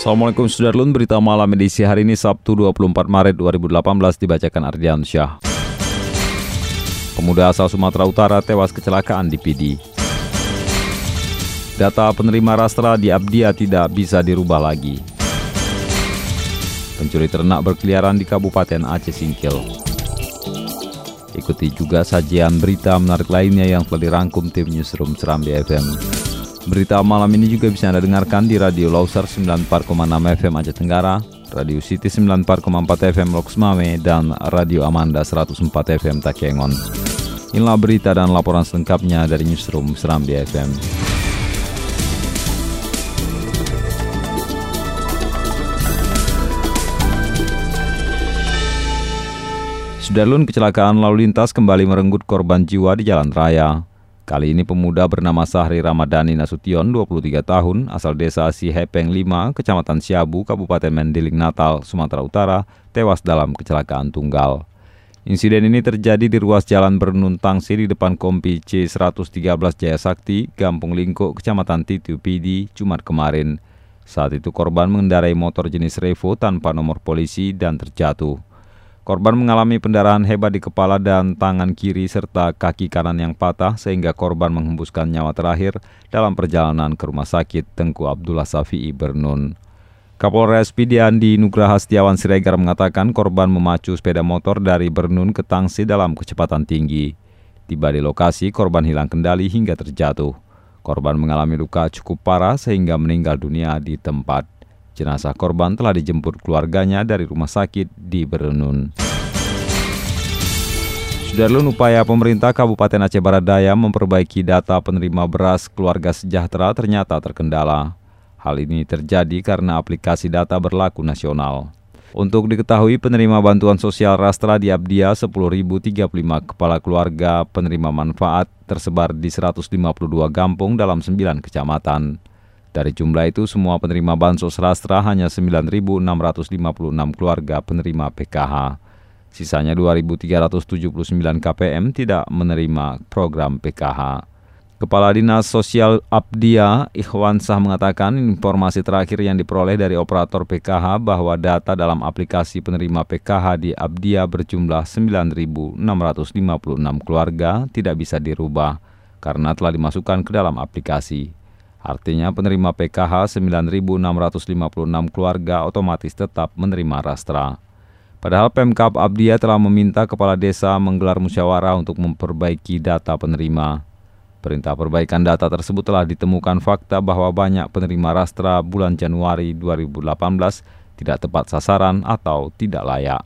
Assalamualaikum Sudarlun, berita malam edisi hari ini Sabtu 24 Maret 2018 dibacakan Ardian Syah. Pemuda asal Sumatera Utara tewas kecelakaan di PD. Data penerima rastra di Abdia tidak bisa dirubah lagi. Pencuri ternak berkeliaran di Kabupaten Aceh Singkil. Ikuti juga sajian berita menarik lainnya yang telah dirangkum tim Newsroom Serambi FM. Berita malam ini juga bisa Anda dengarkan di Radio Loser 94,6 FM Aceh Tenggara, Radio City 94,4 FM Loks Mame, dan Radio Amanda 104 FM Takengon. Inilah berita dan laporan selengkapnya dari Newsroom Serambi FM. Sudarlun kecelakaan lalu lintas kembali merenggut korban jiwa di jalan raya. Kali ini pemuda bernama Sahri Ramadhani Nasution, 23 tahun, asal desa Sihepeng 5, Kecamatan Siabu, Kabupaten Mendiling Natal, Sumatera Utara, tewas dalam kecelakaan tunggal. Insiden ini terjadi di ruas jalan Bernun Tangsi di depan Kompi C113 Jaya Sakti, Gampung Lingko, Kecamatan Titu Pidi, Jumat kemarin. Saat itu korban mengendarai motor jenis Revo tanpa nomor polisi dan terjatuh. Korban mengalami pendarahan hebat di kepala dan tangan kiri serta kaki kanan yang patah sehingga korban menghembuskan nyawa terakhir dalam perjalanan ke rumah sakit Tengku Abdullah Safi'i Bernun. Kapolres Pidiandi Nugraha Setiawan Siregar mengatakan korban memacu sepeda motor dari Bernun ke Tangsi dalam kecepatan tinggi. Tiba di lokasi, korban hilang kendali hingga terjatuh. Korban mengalami luka cukup parah sehingga meninggal dunia di tempat. Jenazah korban telah dijemput keluarganya dari rumah sakit di Berenun. Sudarlun upaya pemerintah Kabupaten Aceh Barat Daya memperbaiki data penerima beras keluarga sejahtera ternyata terkendala. Hal ini terjadi karena aplikasi data berlaku nasional. Untuk diketahui penerima bantuan sosial Rastra di Abdia 10.035 kepala keluarga penerima manfaat tersebar di 152 kampung dalam 9 kecamatan. Dari jumlah itu semua penerima bansos Rastra hanya 9.656 keluarga penerima PKH. Sisanya 2.379 KPM tidak menerima program PKH. Kepala Dinas Sosial Abdia Ikhwan Sah mengatakan informasi terakhir yang diperoleh dari operator PKH bahwa data dalam aplikasi penerima PKH di Abdia berjumlah 9.656 keluarga tidak bisa dirubah karena telah dimasukkan ke dalam aplikasi. Artinya penerima PKH 9.656 keluarga otomatis tetap menerima rastra. Padahal Pemkap Abdia telah meminta kepala desa menggelar musyawarah untuk memperbaiki data penerima. Perintah perbaikan data tersebut telah ditemukan fakta bahwa banyak penerima rastra bulan Januari 2018 tidak tepat sasaran atau tidak layak.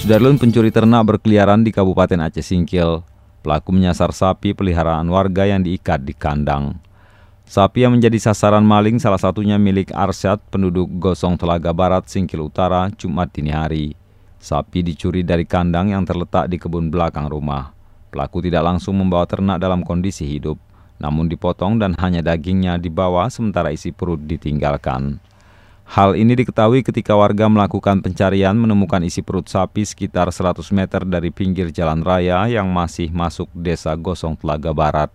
Sudarlun pencuri ternak berkeliaran di Kabupaten Aceh Singkil. Pelaku menyasar sapi peliharaan warga yang diikat di kandang. Sapi yang menjadi sasaran maling salah satunya milik Arsyad, penduduk Gosong Telaga Barat, Singkil Utara, Jumat dini hari. Sapi dicuri dari kandang yang terletak di kebun belakang rumah. Pelaku tidak langsung membawa ternak dalam kondisi hidup, namun dipotong dan hanya dagingnya dibawa sementara isi perut ditinggalkan. Hal ini diketahui ketika warga melakukan pencarian menemukan isi perut sapi sekitar 100 meter dari pinggir jalan raya yang masih masuk desa Gosong Telaga Barat.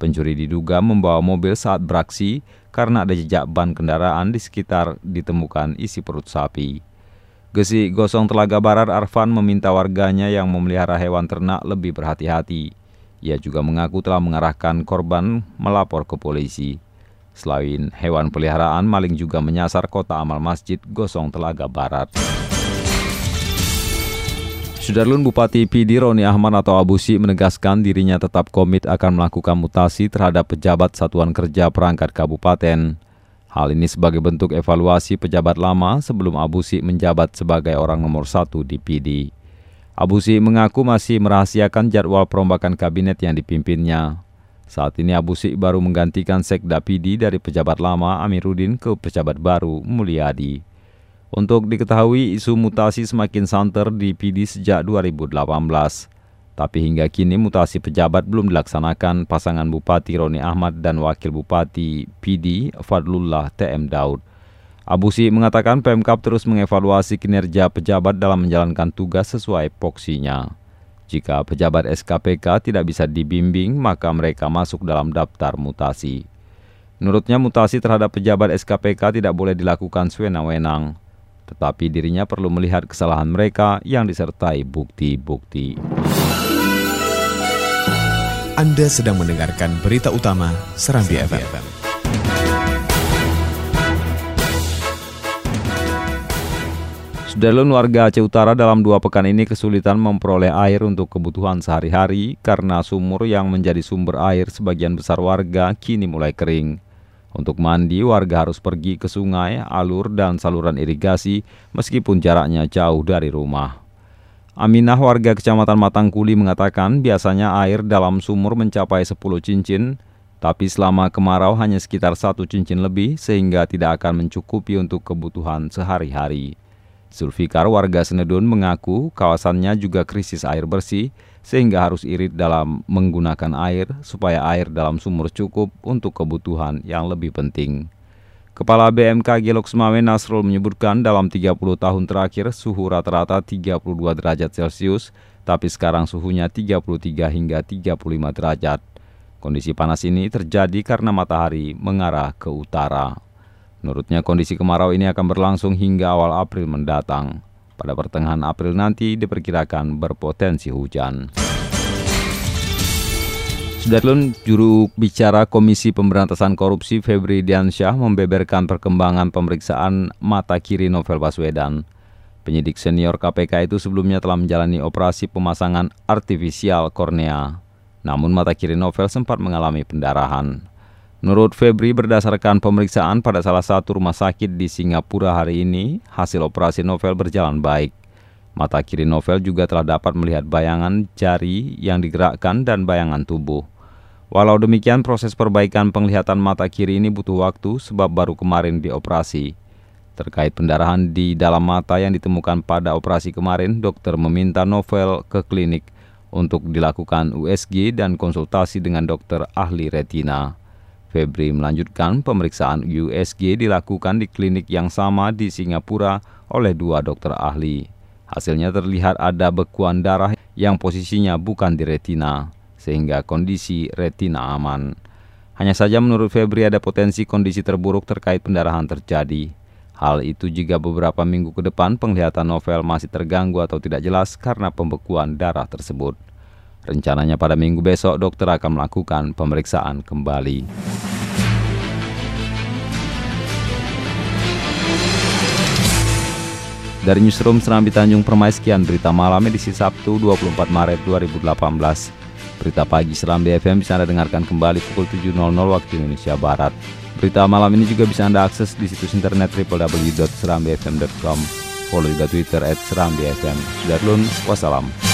Pencuri diduga membawa mobil saat beraksi karena ada jejak ban kendaraan di sekitar ditemukan isi perut sapi. Gesi Gosong Telaga Barat Arfan meminta warganya yang memelihara hewan ternak lebih berhati-hati. Ia juga mengaku telah mengarahkan korban melapor ke polisi. Selain hewan peliharaan, maling juga menyasar kota amal masjid Gosong Telaga Barat. Sudarlun Bupati PD Roni Ahmad atau Abusi menegaskan dirinya tetap komit akan melakukan mutasi terhadap pejabat satuan kerja perangkat kabupaten. Hal ini sebagai bentuk evaluasi pejabat lama sebelum Abusi menjabat sebagai orang nomor satu di PD. Abusi mengaku masih merahasiakan jadwal perombakan kabinet yang dipimpinnya. Saat ini Abu Sik baru menggantikan Sekda PD dari pejabat lama Amiruddin ke pejabat baru Mulyadi. Untuk diketahui, isu mutasi semakin santer di PD sejak 2018. Tapi hingga kini mutasi pejabat belum dilaksanakan pasangan Bupati Roni Ahmad dan Wakil Bupati PD Fadlullah TM Daud. Abu Si mengatakan Pemkap terus mengevaluasi kinerja pejabat dalam menjalankan tugas sesuai poksinya. Jika pejabat SKPK tidak bisa dibimbing, maka mereka masuk dalam daftar mutasi. Menurutnya mutasi terhadap pejabat SKPK tidak boleh dilakukan sewenang-wenang, tetapi dirinya perlu melihat kesalahan mereka yang disertai bukti-bukti. Anda sedang mendengarkan berita utama Serambi FM. Sudarlun warga Aceh Utara dalam dua pekan ini kesulitan memperoleh air untuk kebutuhan sehari-hari karena sumur yang menjadi sumber air sebagian besar warga kini mulai kering. Untuk mandi, warga harus pergi ke sungai, alur, dan saluran irigasi meskipun jaraknya jauh dari rumah. Aminah warga kecamatan Matangkuli mengatakan biasanya air dalam sumur mencapai 10 cincin, tapi selama kemarau hanya sekitar satu cincin lebih sehingga tidak akan mencukupi untuk kebutuhan sehari-hari. Zulfikar warga Senedun mengaku kawasannya juga krisis air bersih sehingga harus irit dalam menggunakan air supaya air dalam sumur cukup untuk kebutuhan yang lebih penting. Kepala BMKG Loksmawe Nasrul menyebutkan dalam 30 tahun terakhir suhu rata-rata 32 derajat Celcius, tapi sekarang suhunya 33 hingga 35 derajat. Kondisi panas ini terjadi karena matahari mengarah ke utara. Menurutnya kondisi kemarau ini akan berlangsung hingga awal April mendatang. Pada pertengahan April nanti diperkirakan berpotensi hujan. Sudarlun, juru bicara Komisi Pemberantasan Korupsi Febri Diansyah membeberkan perkembangan pemeriksaan mata kiri Novel Baswedan. Penyidik senior KPK itu sebelumnya telah menjalani operasi pemasangan artifisial kornea. Namun mata kiri Novel sempat mengalami pendarahan. Menurut Febri, berdasarkan pemeriksaan pada salah satu rumah sakit di Singapura hari ini, hasil operasi Novel berjalan baik. Mata kiri Novel juga telah dapat melihat bayangan jari yang digerakkan dan bayangan tubuh. Walau demikian, proses perbaikan penglihatan mata kiri ini butuh waktu sebab baru kemarin dioperasi. Terkait pendarahan di dalam mata yang ditemukan pada operasi kemarin, dokter meminta Novel ke klinik untuk dilakukan USG dan konsultasi dengan dokter ahli retina. Febri melanjutkan pemeriksaan USG dilakukan di klinik yang sama di Singapura oleh dua dokter ahli. Hasilnya terlihat ada bekuan darah yang posisinya bukan di retina, sehingga kondisi retina aman. Hanya saja menurut Febri ada potensi kondisi terburuk terkait pendarahan terjadi. Hal itu jika beberapa minggu ke depan penglihatan novel masih terganggu atau tidak jelas karena pembekuan darah tersebut. Rencananya pada minggu besok dokter akan melakukan pemeriksaan kembali. Dari Newsroom Serambi Tanjung Permai sekian berita malam edisi Sabtu 24 Maret 2018. Berita pagi Serambi FM bisa Anda dengarkan kembali pukul 7.00 waktu Indonesia Barat. Berita malam ini juga bisa Anda akses di situs internet www.serambifm.com. Follow juga Twitter at Serambi FM. Sudah wassalam.